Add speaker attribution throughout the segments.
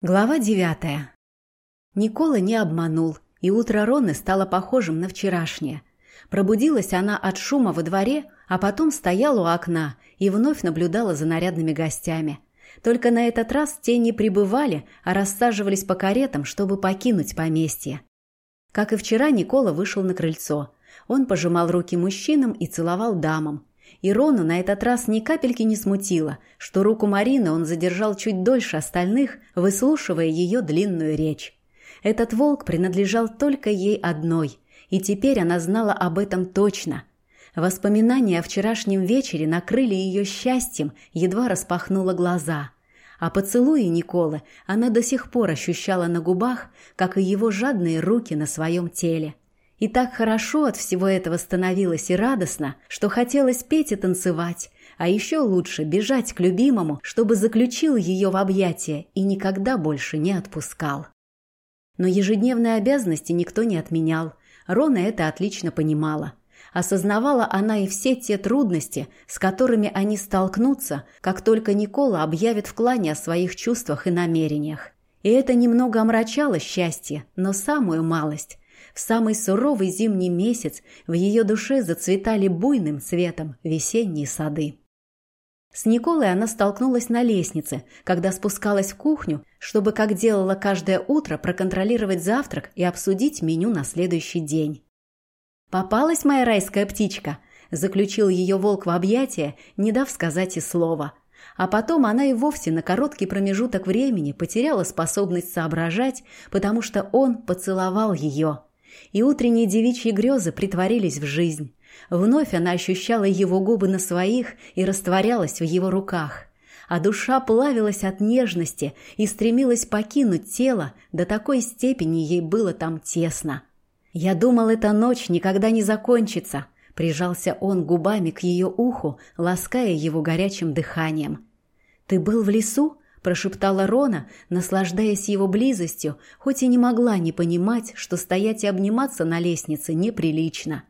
Speaker 1: Глава девятая. Никола не обманул, и утро Роны стало похожим на вчерашнее. Пробудилась она от шума во дворе, а потом стояла у окна и вновь наблюдала за нарядными гостями. Только на этот раз те не прибывали, а рассаживались по каретам, чтобы покинуть поместье. Как и вчера, Никола вышел на крыльцо. Он пожимал руки мужчинам и целовал дамам. И Рону на этот раз ни капельки не смутило, что руку Марины он задержал чуть дольше остальных, выслушивая ее длинную речь. Этот волк принадлежал только ей одной, и теперь она знала об этом точно. Воспоминания о вчерашнем вечере накрыли ее счастьем, едва распахнула глаза. А поцелуи Николы она до сих пор ощущала на губах, как и его жадные руки на своем теле. И так хорошо от всего этого становилось и радостно, что хотелось петь и танцевать, а еще лучше бежать к любимому, чтобы заключил ее в объятия и никогда больше не отпускал. Но ежедневные обязанности никто не отменял. Рона это отлично понимала. Осознавала она и все те трудности, с которыми они столкнутся, как только Никола объявит в клане о своих чувствах и намерениях. И это немного омрачало счастье, но самую малость. Самый суровый зимний месяц в ее душе зацветали буйным цветом весенние сады. С Николой она столкнулась на лестнице, когда спускалась в кухню, чтобы, как делала каждое утро, проконтролировать завтрак и обсудить меню на следующий день. «Попалась моя райская птичка!» – заключил ее волк в объятия, не дав сказать и слова. А потом она и вовсе на короткий промежуток времени потеряла способность соображать, потому что он поцеловал ее – и утренние девичьи грезы притворились в жизнь. Вновь она ощущала его губы на своих и растворялась в его руках. А душа плавилась от нежности и стремилась покинуть тело, до такой степени ей было там тесно. «Я думал, эта ночь никогда не закончится», — прижался он губами к ее уху, лаская его горячим дыханием. «Ты был в лесу?» Прошептала Рона, наслаждаясь его близостью, хоть и не могла не понимать, что стоять и обниматься на лестнице неприлично.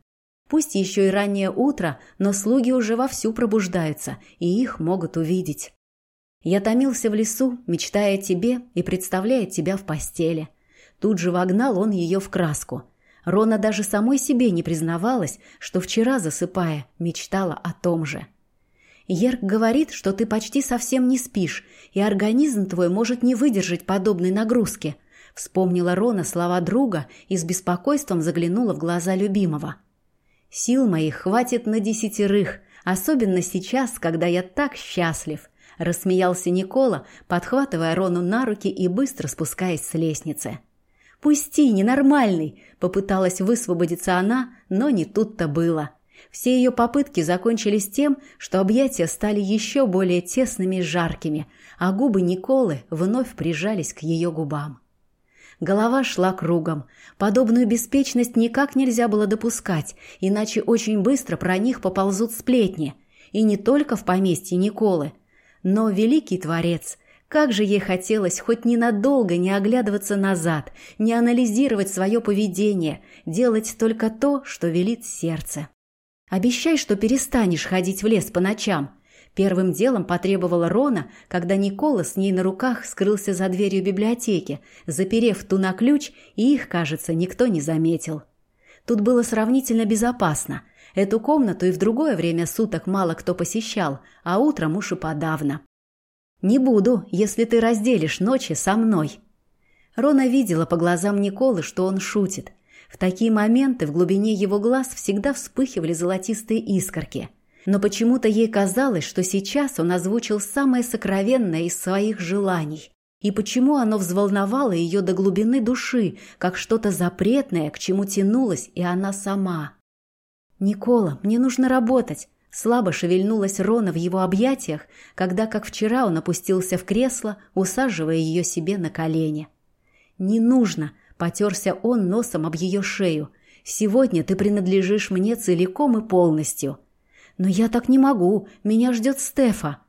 Speaker 1: Пусть еще и раннее утро, но слуги уже вовсю пробуждаются, и их могут увидеть. Я томился в лесу, мечтая о тебе и представляя тебя в постели. Тут же вогнал он ее в краску. Рона даже самой себе не признавалась, что вчера, засыпая, мечтала о том же. Ерк говорит, что ты почти совсем не спишь, и организм твой может не выдержать подобной нагрузки. Вспомнила Рона слова друга и с беспокойством заглянула в глаза любимого. Сил моих хватит на десятерых, особенно сейчас, когда я так счастлив. Рассмеялся Никола, подхватывая Рону на руки и быстро спускаясь с лестницы. «Пусти, ненормальный!» – попыталась высвободиться она, но не тут-то было – все ее попытки закончились тем, что объятия стали еще более тесными и жаркими, а губы Николы вновь прижались к ее губам. Голова шла кругом. Подобную беспечность никак нельзя было допускать, иначе очень быстро про них поползут сплетни. И не только в поместье Николы. Но великий творец, как же ей хотелось хоть ненадолго не оглядываться назад, не анализировать свое поведение, делать только то, что велит сердце. Обещай, что перестанешь ходить в лес по ночам. Первым делом потребовала Рона, когда Никола с ней на руках скрылся за дверью библиотеки, заперев ту на ключ, и их, кажется, никто не заметил. Тут было сравнительно безопасно. Эту комнату и в другое время суток мало кто посещал, а утром уж и подавно. «Не буду, если ты разделишь ночи со мной». Рона видела по глазам Николы, что он шутит, в такие моменты в глубине его глаз всегда вспыхивали золотистые искорки. Но почему-то ей казалось, что сейчас он озвучил самое сокровенное из своих желаний. И почему оно взволновало ее до глубины души, как что-то запретное, к чему тянулась и она сама. «Никола, мне нужно работать!» Слабо шевельнулась Рона в его объятиях, когда, как вчера, он опустился в кресло, усаживая ее себе на колени. «Не нужно!» Потерся он носом об ее шею. «Сегодня ты принадлежишь мне целиком и полностью». «Но я так не могу. Меня ждет Стефа».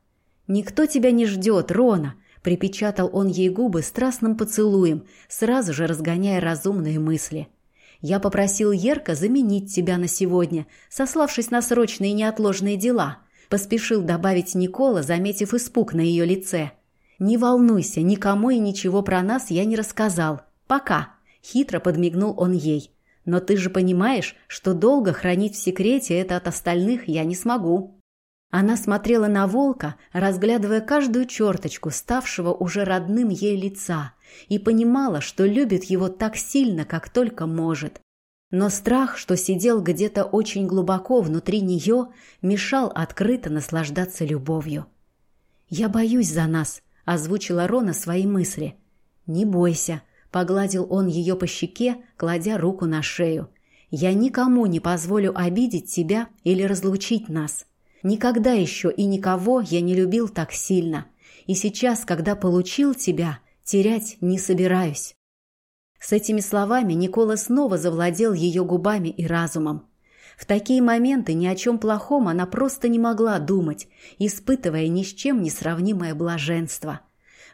Speaker 1: «Никто тебя не ждет, Рона», — припечатал он ей губы страстным поцелуем, сразу же разгоняя разумные мысли. «Я попросил Ерка заменить тебя на сегодня, сославшись на срочные и неотложные дела», — поспешил добавить Никола, заметив испуг на ее лице. «Не волнуйся, никому и ничего про нас я не рассказал. Пока!» – хитро подмигнул он ей. «Но ты же понимаешь, что долго хранить в секрете это от остальных я не смогу». Она смотрела на волка, разглядывая каждую черточку ставшего уже родным ей лица, и понимала, что любит его так сильно, как только может. Но страх, что сидел где-то очень глубоко внутри нее, мешал открыто наслаждаться любовью. «Я боюсь за нас», — озвучила Рона свои мысли. «Не бойся», — погладил он ее по щеке, кладя руку на шею. «Я никому не позволю обидеть тебя или разлучить нас». Никогда еще и никого я не любил так сильно. И сейчас, когда получил тебя, терять не собираюсь. С этими словами Никола снова завладел ее губами и разумом. В такие моменты ни о чем плохом она просто не могла думать, испытывая ни с чем не сравнимое блаженство.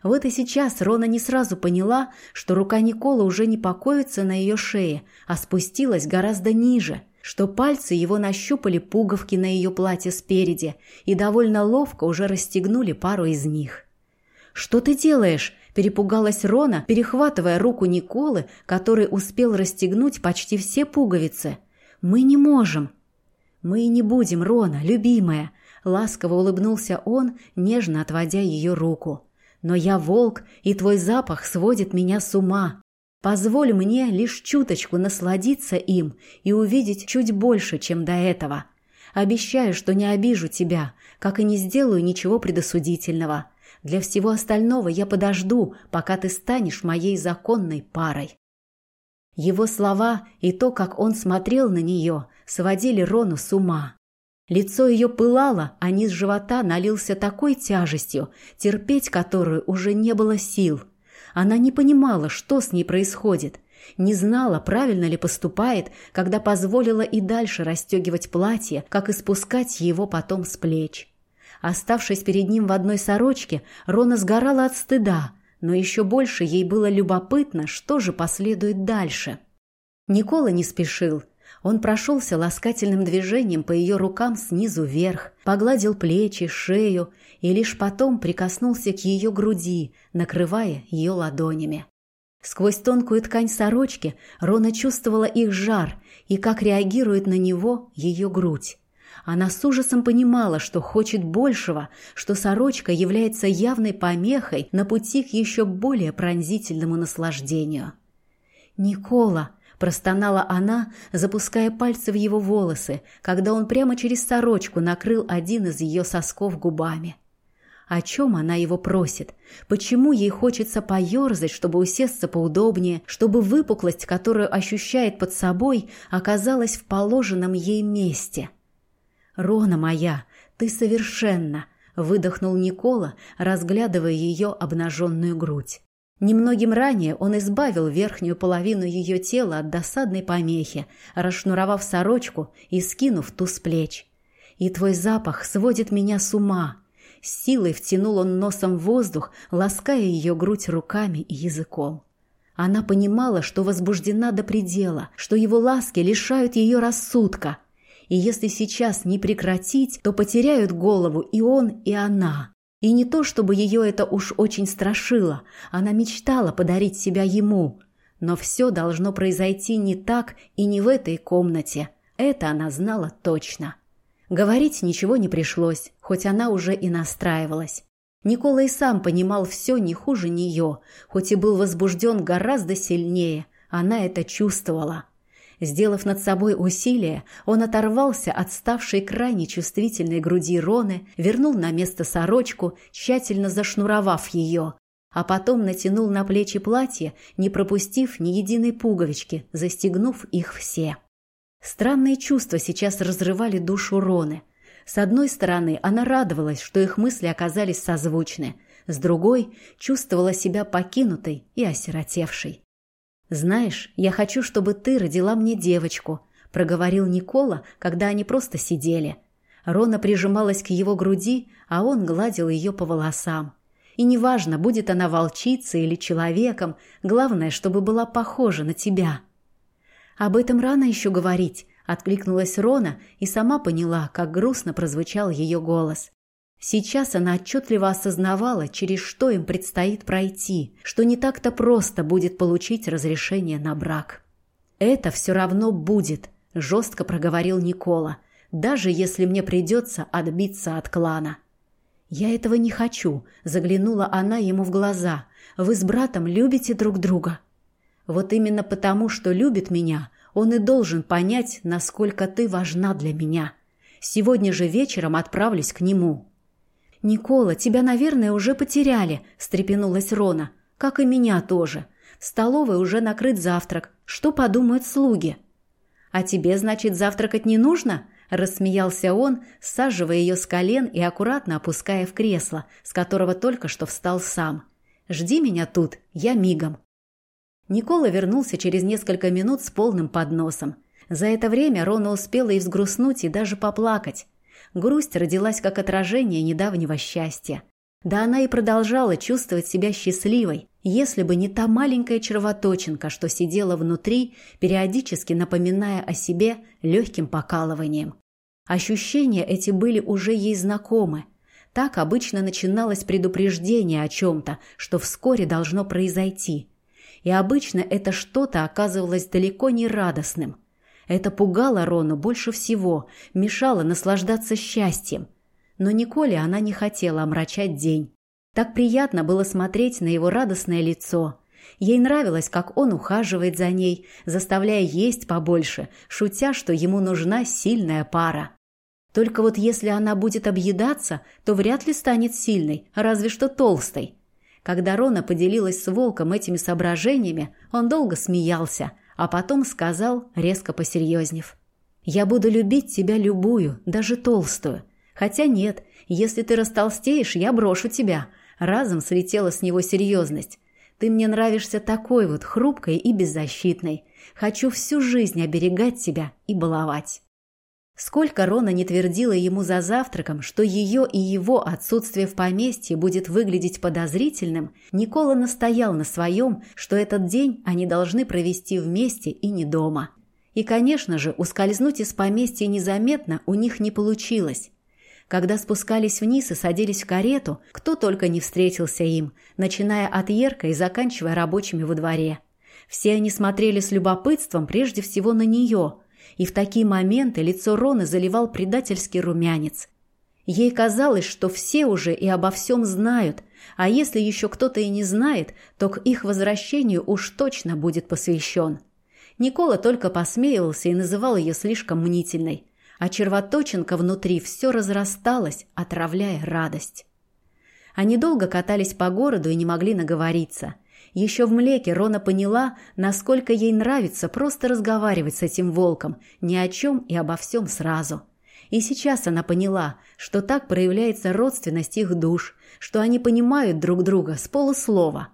Speaker 1: Вот и сейчас Рона не сразу поняла, что рука Никола уже не покоится на ее шее, а спустилась гораздо ниже – что пальцы его нащупали пуговки на ее платье спереди и довольно ловко уже расстегнули пару из них. «Что ты делаешь?» – перепугалась Рона, перехватывая руку Николы, который успел расстегнуть почти все пуговицы. «Мы не можем». «Мы и не будем, Рона, любимая», – ласково улыбнулся он, нежно отводя ее руку. «Но я волк, и твой запах сводит меня с ума. Позволь мне лишь чуточку насладиться им и увидеть чуть больше, чем до этого. Обещаю, что не обижу тебя, как и не сделаю ничего предосудительного. Для всего остального я подожду, пока ты станешь моей законной парой». Его слова и то, как он смотрел на нее, сводили Рону с ума. Лицо ее пылало, а низ живота налился такой тяжестью, терпеть которую уже не было сил – она не понимала, что с ней происходит, не знала, правильно ли поступает, когда позволила и дальше расстегивать платье, как и спускать его потом с плеч. Оставшись перед ним в одной сорочке, Рона сгорала от стыда, но еще больше ей было любопытно, что же последует дальше. Никола не спешил – он прошелся ласкательным движением по ее рукам снизу вверх, погладил плечи, шею и лишь потом прикоснулся к ее груди, накрывая ее ладонями. Сквозь тонкую ткань сорочки Рона чувствовала их жар и как реагирует на него ее грудь. Она с ужасом понимала, что хочет большего, что сорочка является явной помехой на пути к еще более пронзительному наслаждению. «Никола!» Простонала она, запуская пальцы в его волосы, когда он прямо через сорочку накрыл один из ее сосков губами. О чем она его просит? Почему ей хочется поерзать, чтобы усесться поудобнее, чтобы выпуклость, которую ощущает под собой, оказалась в положенном ей месте? «Рона моя, ты совершенно!» — выдохнул Никола, разглядывая ее обнаженную грудь. Немногим ранее он избавил верхнюю половину ее тела от досадной помехи, расшнуровав сорочку и скинув ту с плеч. «И твой запах сводит меня с ума!» С силой втянул он носом воздух, лаская ее грудь руками и языком. Она понимала, что возбуждена до предела, что его ласки лишают ее рассудка. И если сейчас не прекратить, то потеряют голову и он, и она. И не то, чтобы ее это уж очень страшило, она мечтала подарить себя ему. Но все должно произойти не так и не в этой комнате. Это она знала точно. Говорить ничего не пришлось, хоть она уже и настраивалась. Никола и сам понимал все не хуже нее, хоть и был возбужден гораздо сильнее. Она это чувствовала. Сделав над собой усилие, он оторвался от ставшей крайне чувствительной груди Роны, вернул на место сорочку, тщательно зашнуровав ее, а потом натянул на плечи платье, не пропустив ни единой пуговички, застегнув их все. Странные чувства сейчас разрывали душу Роны. С одной стороны, она радовалась, что их мысли оказались созвучны, с другой – чувствовала себя покинутой и осиротевшей. «Знаешь, я хочу, чтобы ты родила мне девочку», — проговорил Никола, когда они просто сидели. Рона прижималась к его груди, а он гладил ее по волосам. И неважно, будет она волчицей или человеком, главное, чтобы была похожа на тебя. «Об этом рано еще говорить», — откликнулась Рона и сама поняла, как грустно прозвучал ее голос. Сейчас она отчетливо осознавала, через что им предстоит пройти, что не так-то просто будет получить разрешение на брак. «Это все равно будет», – жестко проговорил Никола, «даже если мне придется отбиться от клана». «Я этого не хочу», – заглянула она ему в глаза. «Вы с братом любите друг друга». «Вот именно потому, что любит меня, он и должен понять, насколько ты важна для меня. Сегодня же вечером отправлюсь к нему». «Никола, тебя, наверное, уже потеряли», – встрепенулась Рона. «Как и меня тоже. В столовой уже накрыт завтрак. Что подумают слуги?» «А тебе, значит, завтракать не нужно?» – рассмеялся он, саживая ее с колен и аккуратно опуская в кресло, с которого только что встал сам. «Жди меня тут, я мигом». Никола вернулся через несколько минут с полным подносом. За это время Рона успела и взгрустнуть, и даже поплакать. Грусть родилась как отражение недавнего счастья. Да она и продолжала чувствовать себя счастливой, если бы не та маленькая червоточинка, что сидела внутри, периодически напоминая о себе легким покалыванием. Ощущения эти были уже ей знакомы. Так обычно начиналось предупреждение о чем-то, что вскоре должно произойти. И обычно это что-то оказывалось далеко не радостным – это пугало Рону больше всего, мешало наслаждаться счастьем. Но Николе она не хотела омрачать день. Так приятно было смотреть на его радостное лицо. Ей нравилось, как он ухаживает за ней, заставляя есть побольше, шутя, что ему нужна сильная пара. Только вот если она будет объедаться, то вряд ли станет сильной, разве что толстой. Когда Рона поделилась с Волком этими соображениями, он долго смеялся – а потом сказал, резко посерьезнев. «Я буду любить тебя любую, даже толстую. Хотя нет, если ты растолстеешь, я брошу тебя». Разом слетела с него серьезность. «Ты мне нравишься такой вот, хрупкой и беззащитной. Хочу всю жизнь оберегать тебя и баловать». Сколько Рона не твердила ему за завтраком, что ее и его отсутствие в поместье будет выглядеть подозрительным, Никола настоял на своем, что этот день они должны провести вместе и не дома. И, конечно же, ускользнуть из поместья незаметно у них не получилось. Когда спускались вниз и садились в карету, кто только не встретился им, начиная от Ерка и заканчивая рабочими во дворе. Все они смотрели с любопытством прежде всего на нее – и в такие моменты лицо Роны заливал предательский румянец. Ей казалось, что все уже и обо всем знают, а если еще кто-то и не знает, то к их возвращению уж точно будет посвящен. Никола только посмеивался и называл ее слишком мнительной, а червоточинка внутри все разрасталась, отравляя радость. Они долго катались по городу и не могли наговориться – еще в млеке Рона поняла, насколько ей нравится просто разговаривать с этим волком, ни о чем и обо всем сразу. И сейчас она поняла, что так проявляется родственность их душ, что они понимают друг друга с полуслова.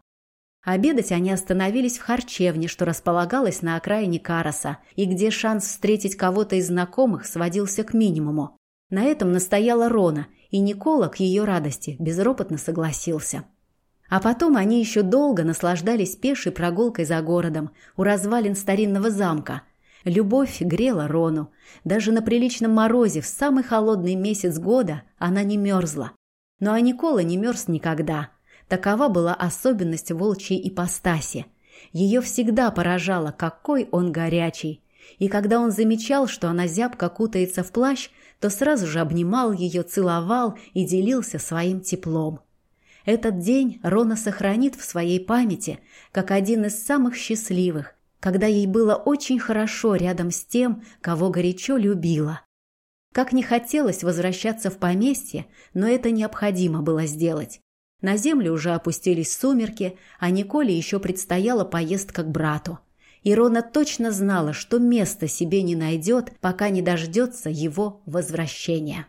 Speaker 1: Обедать они остановились в харчевне, что располагалась на окраине Караса, и где шанс встретить кого-то из знакомых сводился к минимуму. На этом настояла Рона, и Никола к ее радости безропотно согласился. А потом они еще долго наслаждались пешей прогулкой за городом, у развалин старинного замка. Любовь грела Рону. Даже на приличном морозе в самый холодный месяц года она не мерзла. Но а Никола не мерз никогда. Такова была особенность волчьей ипостаси. Ее всегда поражало, какой он горячий. И когда он замечал, что она зябко кутается в плащ, то сразу же обнимал ее, целовал и делился своим теплом. Этот день Рона сохранит в своей памяти как один из самых счастливых, когда ей было очень хорошо рядом с тем, кого горячо любила. Как не хотелось возвращаться в поместье, но это необходимо было сделать. На землю уже опустились сумерки, а Николе еще предстояла поездка к брату. И Рона точно знала, что места себе не найдет, пока не дождется его возвращения.